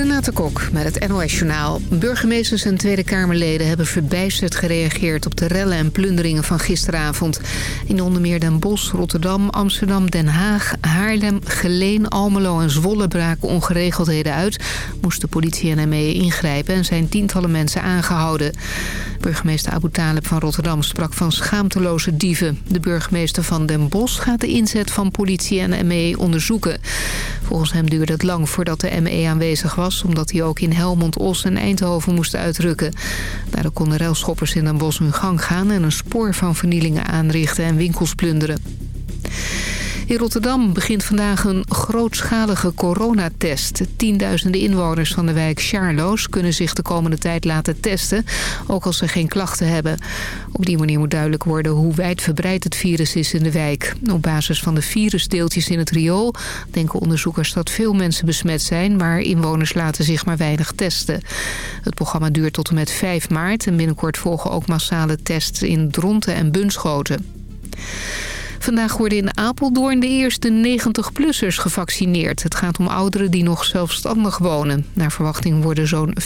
Sakın Renate Kok met het NOS Journaal. Burgemeesters en Tweede Kamerleden hebben verbijsterd gereageerd... op de rellen en plunderingen van gisteravond. In onder meer Den Bosch, Rotterdam, Amsterdam, Den Haag... Haarlem, Geleen, Almelo en Zwolle braken ongeregeldheden uit... moesten politie en ME ingrijpen en zijn tientallen mensen aangehouden. Burgemeester Abu Talib van Rotterdam sprak van schaamteloze dieven. De burgemeester van Den Bosch gaat de inzet van politie en ME onderzoeken. Volgens hem duurde het lang voordat de ME aanwezig was... omdat hij ook in Helmond, Os en Eindhoven moest uitrukken. Daardoor konden railschoppers in Den Bosch hun gang gaan... en een spoor van vernielingen aanrichten en winkels plunderen. In Rotterdam begint vandaag een grootschalige coronatest. Tienduizenden inwoners van de wijk Charloes kunnen zich de komende tijd laten testen, ook als ze geen klachten hebben. Op die manier moet duidelijk worden hoe wijdverbreid het virus is in de wijk. Op basis van de virusdeeltjes in het riool denken onderzoekers dat veel mensen besmet zijn, maar inwoners laten zich maar weinig testen. Het programma duurt tot en met 5 maart en binnenkort volgen ook massale tests in Dronten en Bunschoten. Vandaag worden in Apeldoorn de eerste 90-plussers gevaccineerd. Het gaat om ouderen die nog zelfstandig wonen. Naar verwachting worden zo'n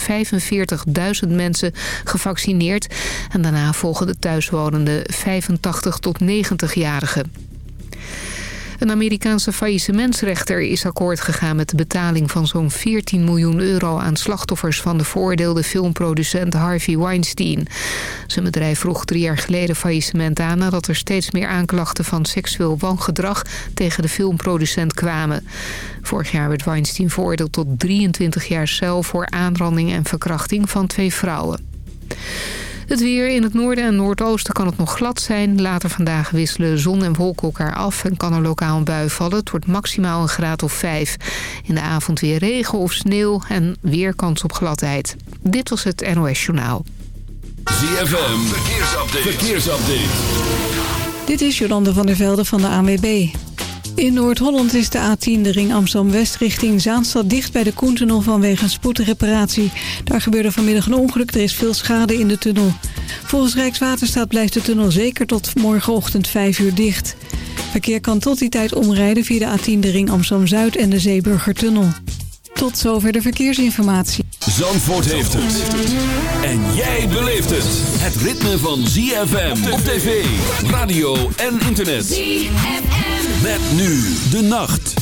45.000 mensen gevaccineerd. En daarna volgen de thuiswonende 85 tot 90-jarigen. Een Amerikaanse faillissementsrechter is akkoord gegaan met de betaling van zo'n 14 miljoen euro aan slachtoffers van de veroordeelde filmproducent Harvey Weinstein. Zijn bedrijf vroeg drie jaar geleden faillissement aan nadat er steeds meer aanklachten van seksueel wangedrag tegen de filmproducent kwamen. Vorig jaar werd Weinstein veroordeeld tot 23 jaar cel voor aanranding en verkrachting van twee vrouwen. Het weer in het noorden en noordoosten kan het nog glad zijn. Later vandaag wisselen zon en wolken elkaar af en kan er lokaal een bui vallen. Het wordt maximaal een graad of 5. In de avond weer regen of sneeuw en weer kans op gladheid. Dit was het NOS Journaal. ZFM, verkeersupdate. verkeersupdate. Dit is Jolande van der Velde van de ANWB. In Noord-Holland is de A10 de ring Amsterdam-West richting Zaanstad dicht bij de Koentunnel vanwege een spoedreparatie. Daar gebeurde vanmiddag een ongeluk, er is veel schade in de tunnel. Volgens Rijkswaterstaat blijft de tunnel zeker tot morgenochtend 5 uur dicht. Verkeer kan tot die tijd omrijden via de A10 de ring Amsterdam-Zuid en de Zeeburgertunnel. Tot zover de verkeersinformatie. Zandvoort heeft het. En jij beleeft het. Het ritme van ZFM op tv, radio en internet. ZFM. Met nu de nacht.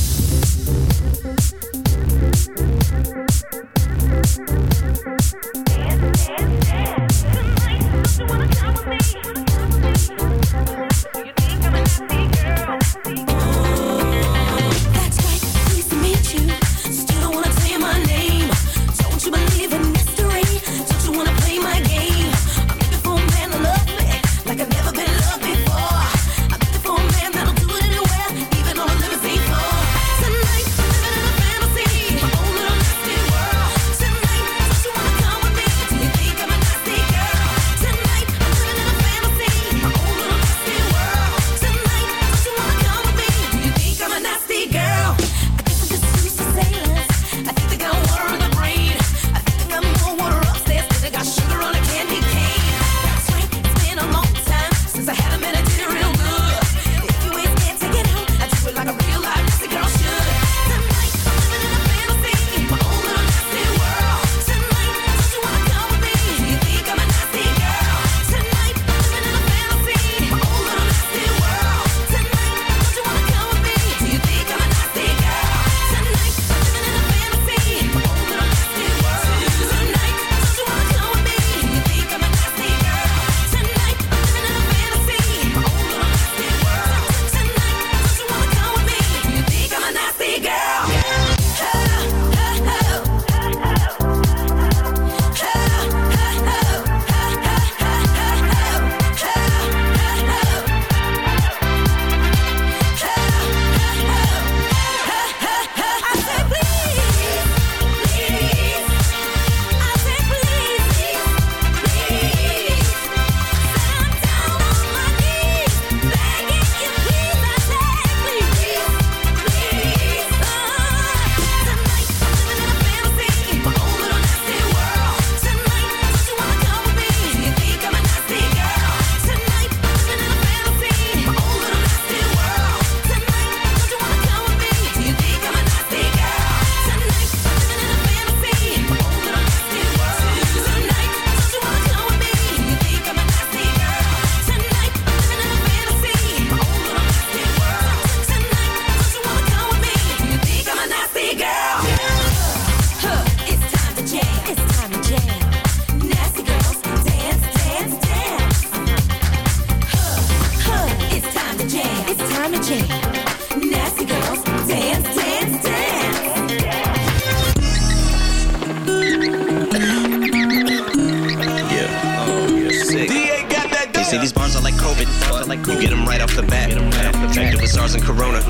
You get them right off the bat. Infected with SARS and Corona.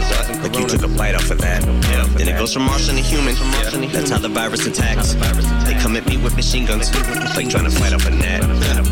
Like you took a bite off of that. Then it goes from Martian to human. That's how the virus attacks. They come at me with machine guns, like trying to fight off a net.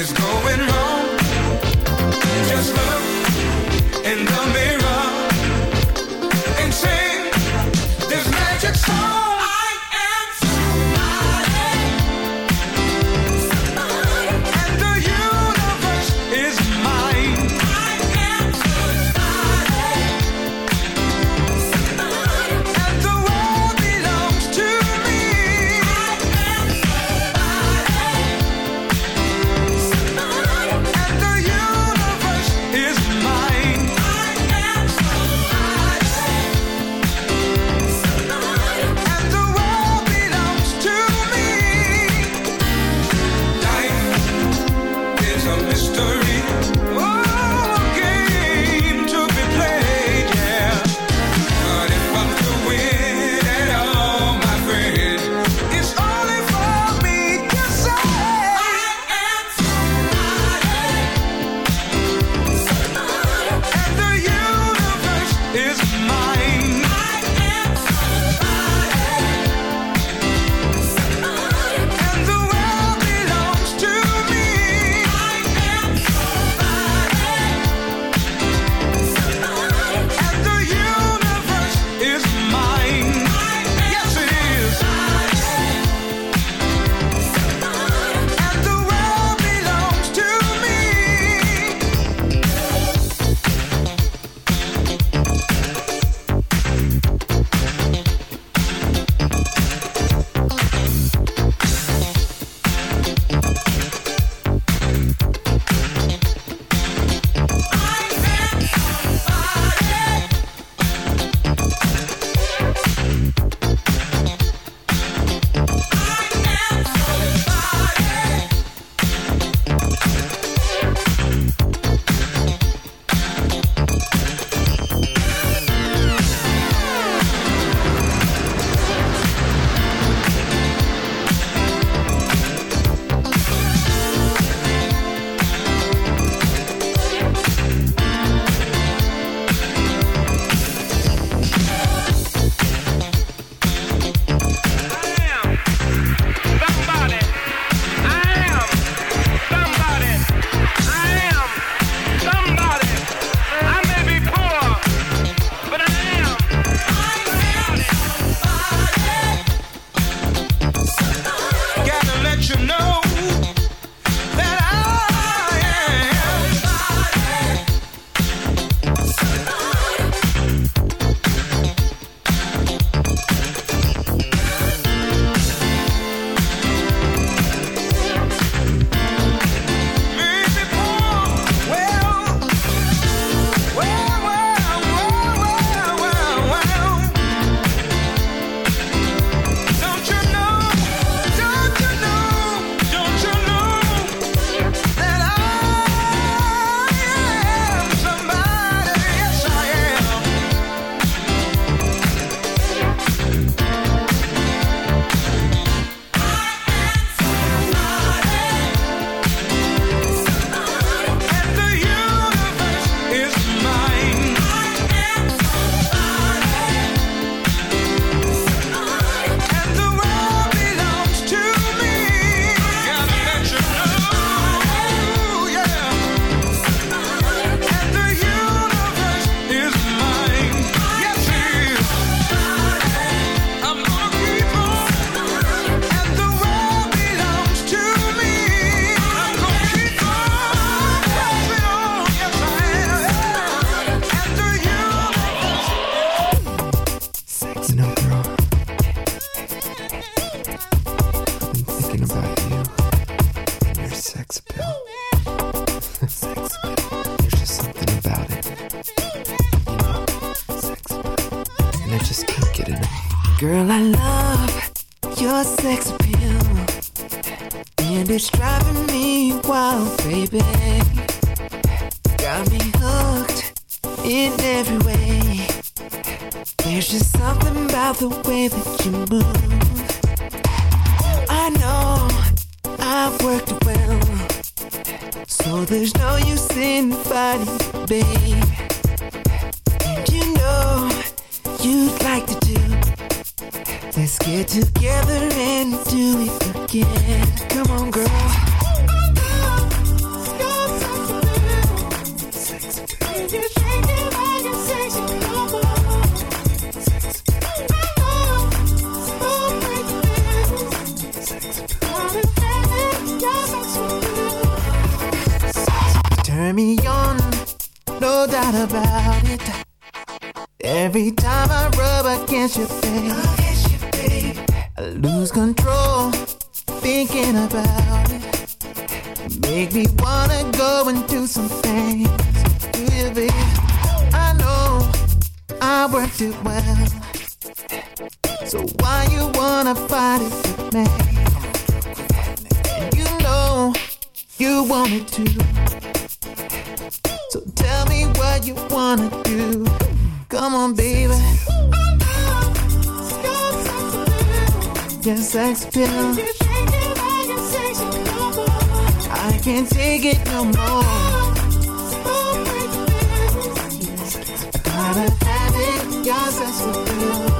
is going wrong, wanna go and do some things. Do you, babe? I know I worked it well. So why you wanna fight it with me? You know you want it too. So tell me what you wanna do. Come on, baby. Yes, sex pill. I can't take it no more. I gotta have it, got sense you.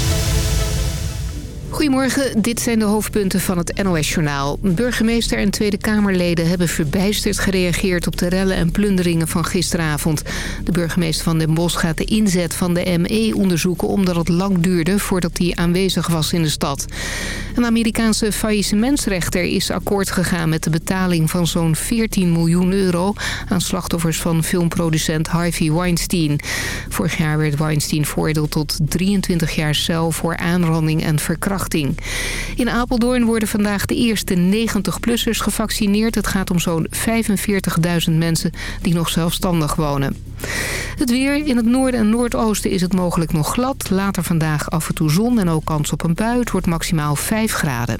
Goedemorgen, dit zijn de hoofdpunten van het NOS-journaal. Burgemeester en Tweede Kamerleden hebben verbijsterd gereageerd... op de rellen en plunderingen van gisteravond. De burgemeester van Den Bosch gaat de inzet van de ME onderzoeken... omdat het lang duurde voordat hij aanwezig was in de stad. Een Amerikaanse faillissementsrechter is akkoord gegaan... met de betaling van zo'n 14 miljoen euro... aan slachtoffers van filmproducent Harvey Weinstein. Vorig jaar werd Weinstein veroordeeld tot 23 jaar cel... voor aanranding en verkrachting. In Apeldoorn worden vandaag de eerste 90-plussers gevaccineerd. Het gaat om zo'n 45.000 mensen die nog zelfstandig wonen. Het weer. In het noorden en noordoosten is het mogelijk nog glad. Later vandaag af en toe zon en ook kans op een bui. Het wordt maximaal 5 graden.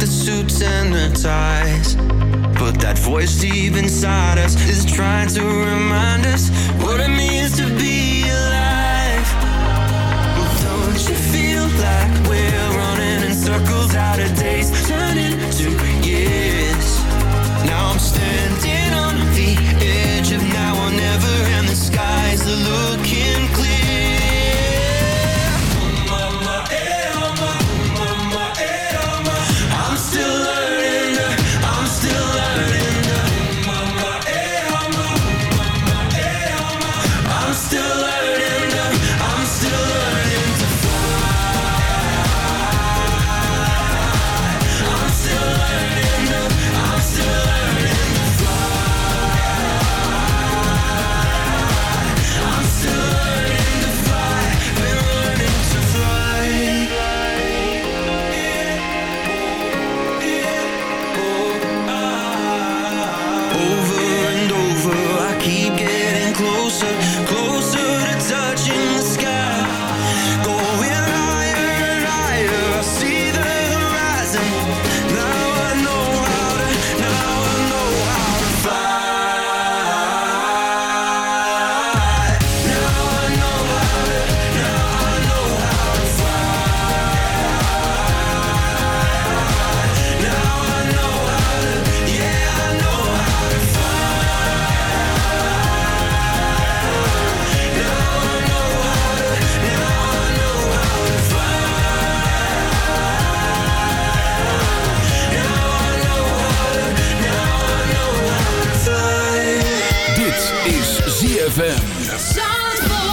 the suits and the ties. But that voice deep inside us is trying to remind us what it means to be alive. Don't you feel like we're ZFM.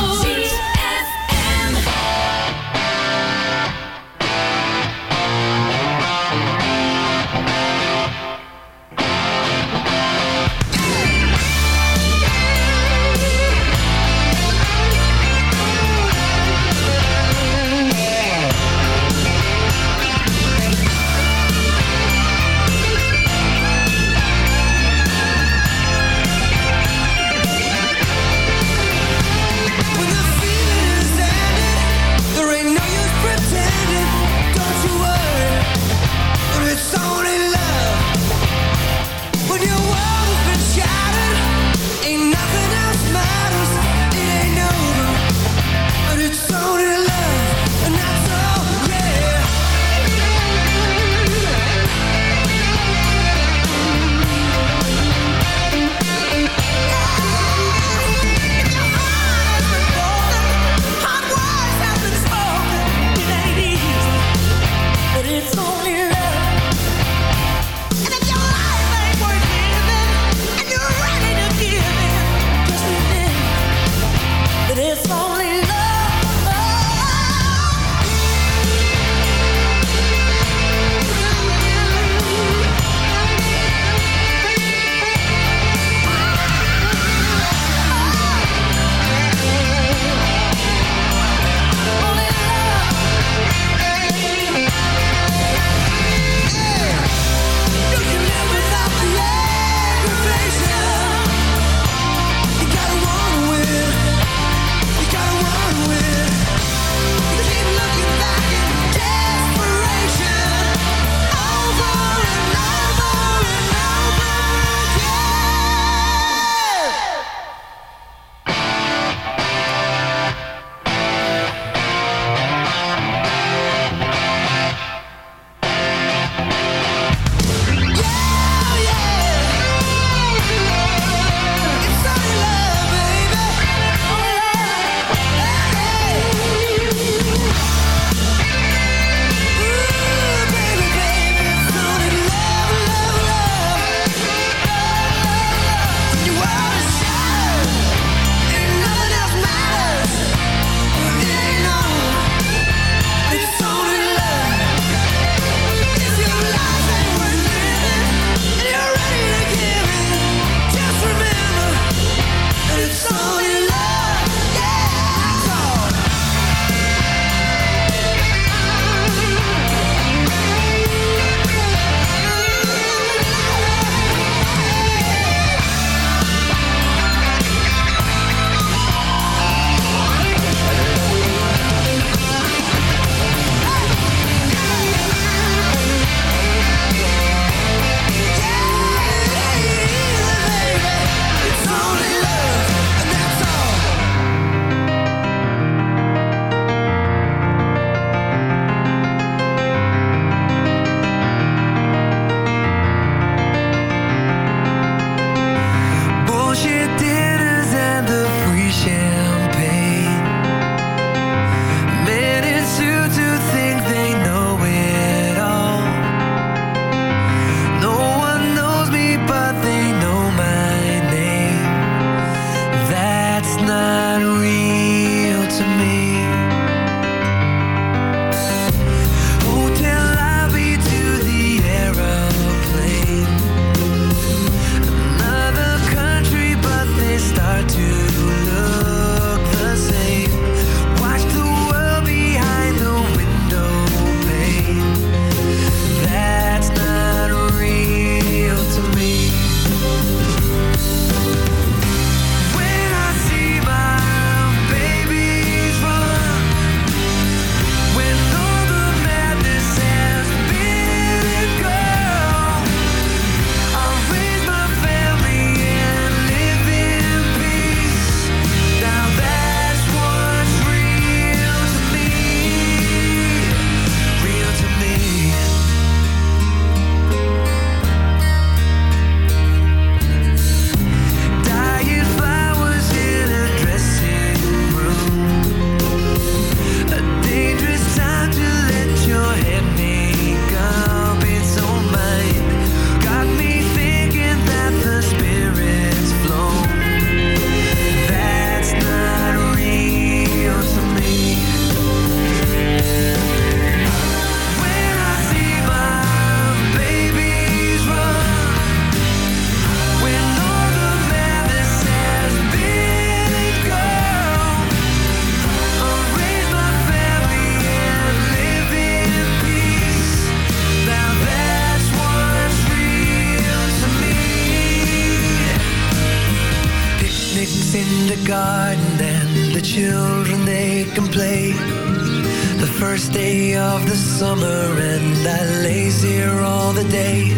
there all the day.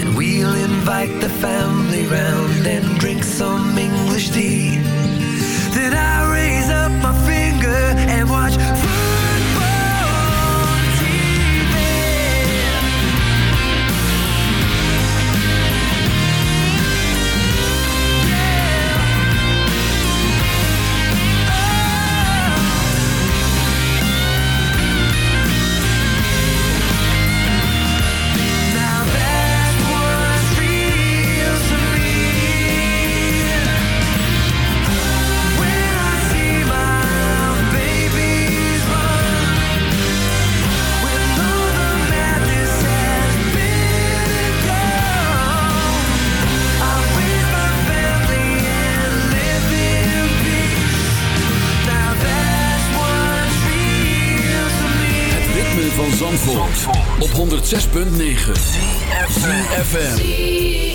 And we'll invite the family round and drink some English tea. Then I op 106.9. FM.